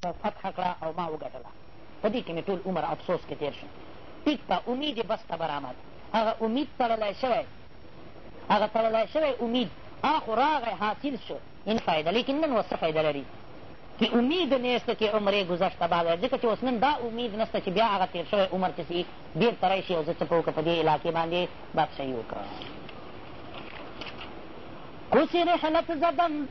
فتح کړه او ما وګټله په دې کې مې ټول عمر افسوس کې تېر شو ټیک په امید یې بسته برآمد هغه امید تړلی شوی هغه تړلی شوی امید هغه خو راغی حاصل شو این فایده لیکن نن اوس څه فایده لري که امید نیسته که عمرې ګذشته بعد ځکه چې اوس نن دا امید نسته چې بیا هغه تېر شوی عمر چې سي بېرته راشي او زه څه په وکړه په دې علاقې باندې بادشاهي وکړه کوسې رحلت زدم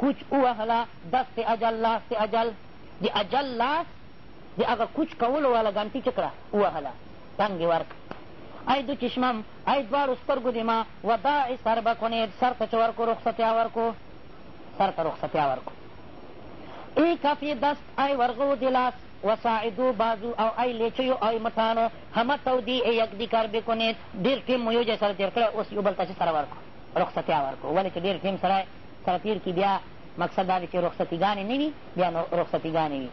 کوچ ووهله دست اجل لاست اجل د اجل لاس د هغه کوچ کولو واله ګنټي چه کړه ووهله تنګ یې ورکړ ای دو چشمم ای دواړو سترګو دې ما وداع سر بکنید سر ته چه ورکو رخصتیا ورکو سر ته رخصتیا ورکو ای کف دست ای ورغو د لاس و ساعدو بازو او ای لیچیو او ای مټانو همه تودی ای یک دی کار بکنید ډېر ټیم مو یو ځای سره تېر کړی اوس یو بل ته چې سره ورکړو رخصتیا ورکړو ولې چې ډېر ټیم سره سرتېر کي بيا مقصد دا دی چې رخصتي ګانې نه وي بيا نو رخصتي ګانې وي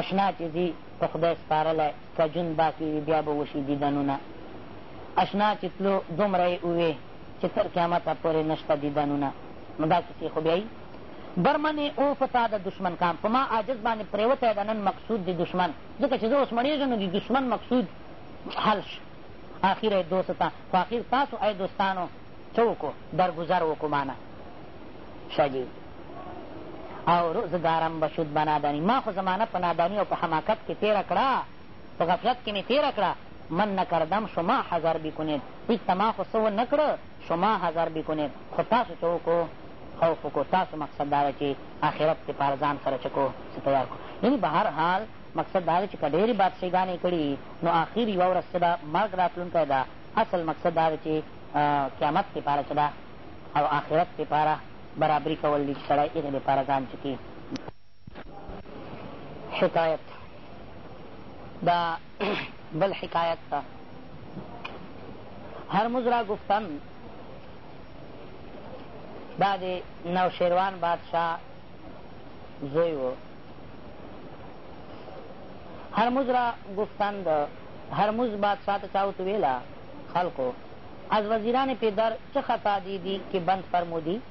اشنا چې ځي په خدای سپارلی که جون باقي وي بيا به وشي دیدنونه اشنا چې تلو دومره یې ووې چې تر قیامته پورې نشته دیدنونه نو دا کیسې خو بیا برمن او فتا د دشمن کام په ما عاجز باندې پرېوتی د نن مقصود د دشمن ځکه چې زه اوس مړېږم نو د دشمن مقصود حل شو آخیر ای دوست تا خو آخیر تاسو ای دوستانو څه وکړو درګذر وکړو مانه ښه جي او روزګارم به شد به ناداني ما خو زمانه په ناداني او په حماقت کې تېره کړه په غفلت کې مې تېره کړه من نکردم شما حذر بکنید هیڅ ته ما خو څه ونه کړه شما حذر بکنید خو تاسو څه وکړو خوف وکړو تاسو مقصد دا ده چې آخرت کې په ځان سره چکو څه تیار کړو یعنې به هر حال مقصد دا دی چې که ډېرې بادشاهي ګانې یې کړې وي نو اخر یوه ورځ چې ده مرګ راتلونکی ده اصل مقصد دا دی چې قیامت دپاره چې ده او آخرت دپاره برابري کول دي چې سړی هغې دپاره ځان چې کړي حکایت دا بل حکایت ده هرمز را گفتن دا د نوشیروان بادشاه زوی و هرمز را گفتند هرمز بادشاه ته چا ورته ویله خلقو از وزیران پدر چه خطا دیدی که بند فرمودی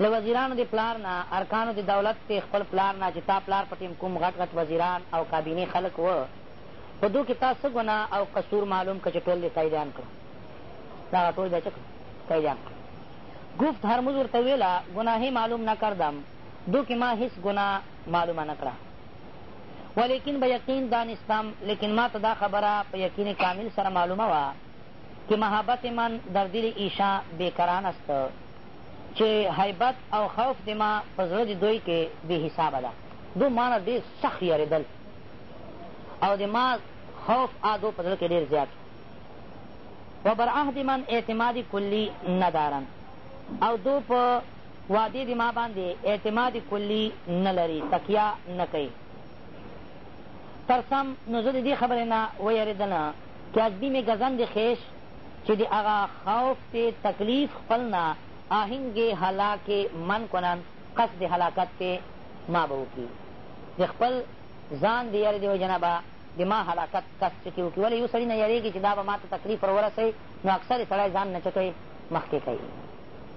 له وزیرانو د پلار نه ارکانو د دولت د خپل پلار نه چې تا پلار په ټیم کوم غټ غټ وزیران او کابینې خلک و په دو کې تا څه ګناه او قصور معلوم که چې ټول دې قیدیان کړو دغه ټول بیا څه کړو قیدیان کړو گفت هرمز ورته ویله گناهی معلوم نکردم دو که ما هیڅ ګناه معلومه نه کړه ولیکن به یقین دانستم لیکن ما ته دا خبره په یقین کامل سره معلومه وه که محبت من در دل ایشان بیکران است چه هیبت او خوف د ما په زړه د دوی کې بې حسابه ده دو ما نه ډېر سخت یارېدل او د ما خوف آ دو په زړه کې ډېر زیات و بر عهد من اعتماد کلی ندارن او دو په واه دې دې ما باندې اعتماد کلي نه لري تکيه نه کوي تر سم نو زه د دې خبرې نه ويرېدنه که از بيم ګزند خيش چې د هغه خوف تې تکليف خپل نه آهنګ هلاک من کنند قصد هلاکت تې ما به وکړي د خپل ځان د يرې د وجې نه به د ما هلاکت کس چکې وکړي ولې يو سړي نه يرېږي چې دا به ما ته تکليف ور ورسوي نو اکثر سړی ځان نه چکې مخکې کوي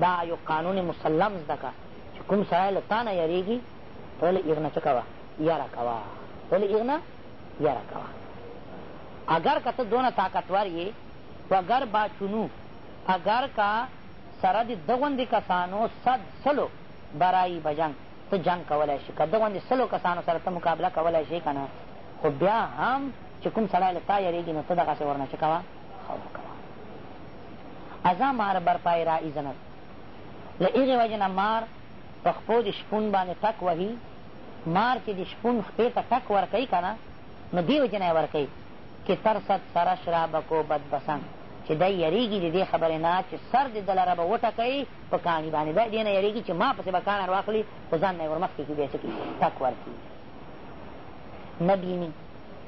دا یو قانون مسلم زده که چې کوم سړی له تا نه یریږي ته ولې هغه نه څه کوه یره کوه ته ولې هغه نه یره کوه اگر که ته دونه طاقتور یې وګر با چونو اگر که سره د ده غوندې کسانو صد سلو برایی به جنګ ته جنګ کولی شي که ده غوندې سلو کسانو سره ته مقابله کولی شي که نه خو بیا هم چې کوم سړی له تا یریږي نو ته دغسې ورنه څه کوه ازا مار بر پای را ایزند له هغې وجې نه مار په خپو د شپون باندې ټک وهي مار چې د شپون خپې ته ټک ورکوي که نه نو دې وجې نه یې ورکوي که ترصد سره شرابکو بد بسنګ چې دی یریږي د دې خبرې نه چې سر د ده لره به وټکوي په کاڼي باندې دی دې نه یریږي چې ما پسې به کاڼی واخلي خو ځان نه یې ورمخکې کړي بیا څه کړي ټک ورکړي نه بیني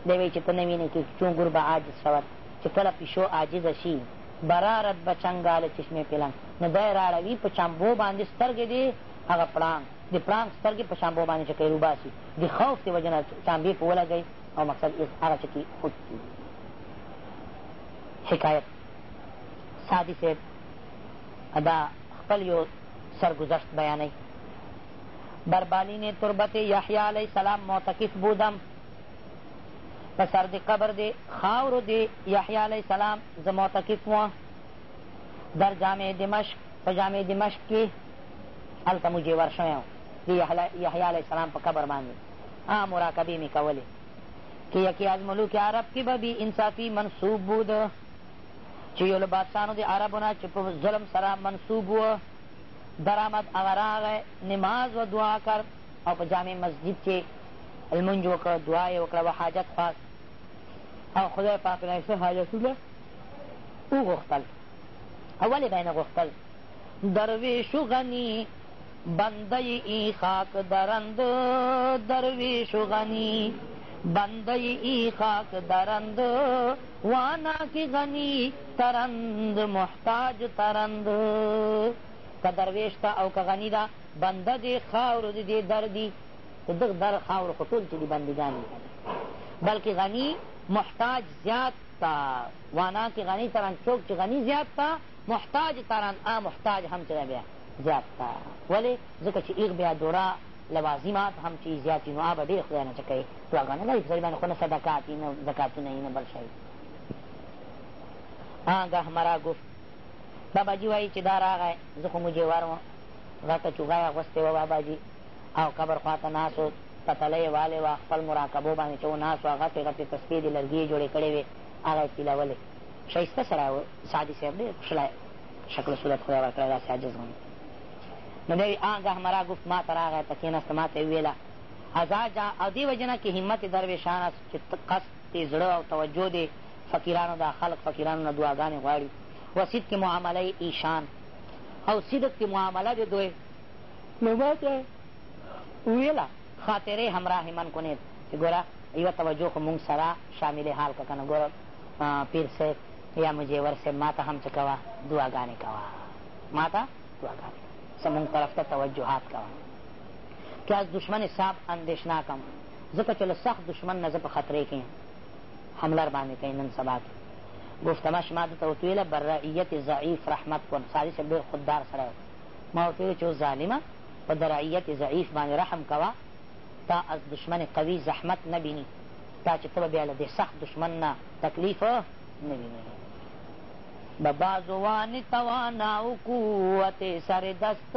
دی وایي چې په نوینه کې چونګور به عاجز شود چې کله پیشو عاجزه شي برا رد به چنګاله چشمه پلنګ نو دی راړوي په چمبو باندې سترګې دې هغه پړانګ د پړانګ سترګې په چمبو باندې چې کله وباسي د خوف د وجې نه چمبې په ولګوي او مقصد یې هغه چې کې خوش کېږي حکایت سادي صاحب دا خپل یو سرگذشت بیانوي بر بالین تربت یحیی علیه السلام معتکف بودم په سر د قبر د خاورو د یحیی علیه السلام زه معتکف وم در جامع دمشق په جامع دمشق کې هلته مجیور شوی وم د یحیی علیه السلام په قبر باندې آ مراقبې مې کولې که یکی از ملوک عرب کې به بی انصافي منصوب بود چې یو له بادشاهانو د عربو نه چې په ظلم سره منصوب و درآمد هغه راغی نماز و دعا کرد او په جامع مسجد کې لمونځ وکړ، دعا یې وکړه او حاجت خواست او خدای پاک نه یې څه حاجتونه وغوښتل او ولې به یې نه غوښتل درویش غني بنده ای خاک درند درویش غني بنده ای خاک درند وانا کی غنی ترند محتاج ترند که درویش ته او که غنی ده بنده دې خاورو دې دې در دي د دغ در خاورو خو ټول تولي بندګان دي بلکې غني محتاج زیات تا وانا کې غني تران چوک چې غني زیات تا محتاج تران آ محتاج هم چې بیا زیات تا ولې ځکه چې ایغ بیا دورا لوازمات هم چې زیات وي نو هغه به ډېر خدای نه څه کوي تو هغه نه لري په سړي باندې خو نه صدقات یي نه زکاتونه یي نه بل شی آنګه مرا گفت بابا جی وایي چې دا راغی زه خو مجیور وم غټه چوغه یې اغوستې وه بابا جي او قبر خوا ته ناست و پتله یې والې وه خپل مراقبو باندې چې و ناست وه غټې غټې تسپې دې لرګي یې جوړې کړې وې هغه یې تیلولې ښایسته سړی و سعدي صاحب ډېر کښلی شکل صورت خدای ورکړی داسې عاجز غوندې نو بیا وي آنګه همرا گفت ما ته راغی ته کېناسته ما ته یې وویله ازا جا او دې وجې نه چې همت درویشان است چې قصد دې زړه او توجه دې فقیرانو دا خلق فقیرانو نه دعاګانې غواړي و صدق معامله ایشان او صدق کی معامله دی دوئ نو ماته ویل خاطرې همراه من کنید چی ګوره یوه توجه خو مونږ سره شامل حال که کنه ګوره پیر صیب یا مجیور صیب ماته هم چه کوه دعاګانې کوه ماته دعاګانې څه مونږ طرف ته توجهات کوه که از دشمن صاحب اندیشناکم ځکه چې له سخت دشمن نه زه په خطرې کې یم حملر باندې کوي نن سبا کې ګفتمش ما ده ته ورته ویله برعیت ضعیف رحمت کن قاضي صاحب ډېر خوددار سړی و ما ورته ویل چې اوس ظالمه په درعیت ضعیف باندې رحم کوه تا از دشمن قوي زحمت نه بیني تا چې ته به بیا له دې سخت دشمن نه تکلیف نه ویني به بازوان توانا او قوت سر دست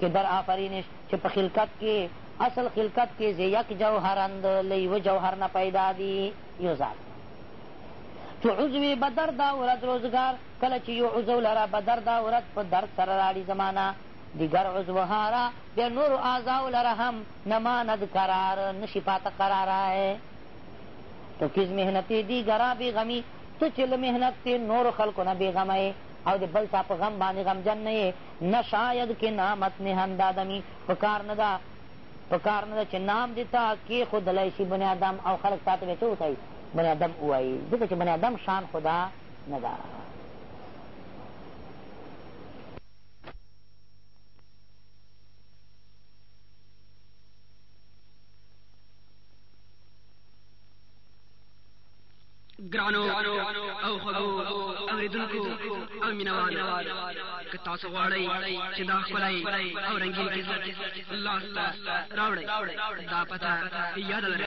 که در آفرینش چې په خلقت کې اصل خلقت کې ز یک جوهرند له یوه جوهر نه پیدا دي یو ذات چې عضوې به در دا ورځ روزګار کله چې یو عضو لره به در دا ورځ په درد سره راړي زمانه دیگر عضوها را بیا نورو اعضاو لره هم نماند قرار نشي پاته قراره تو کز محنتې دیګرا بې غمي ته چې له محنت نورو خلکو نه بې غمه او د بل چا په غم باندې غمجن نه نه شاید که نامت نهند آدمی، په کار نه ده په کار نه ده چې نام دې تا کېښودلای شي بني آدم او خلک تا ته بیا څه وتایي؟ بني آدم ووایي، ځکه چې بني آدم شان خو دا نه ده. ګرانو او خبو او ردونکو او مینوالو که تاسو غواړئ چې دا خلای او رنگین کیسه الله تعالی راوړئ دا پته یاد لرئ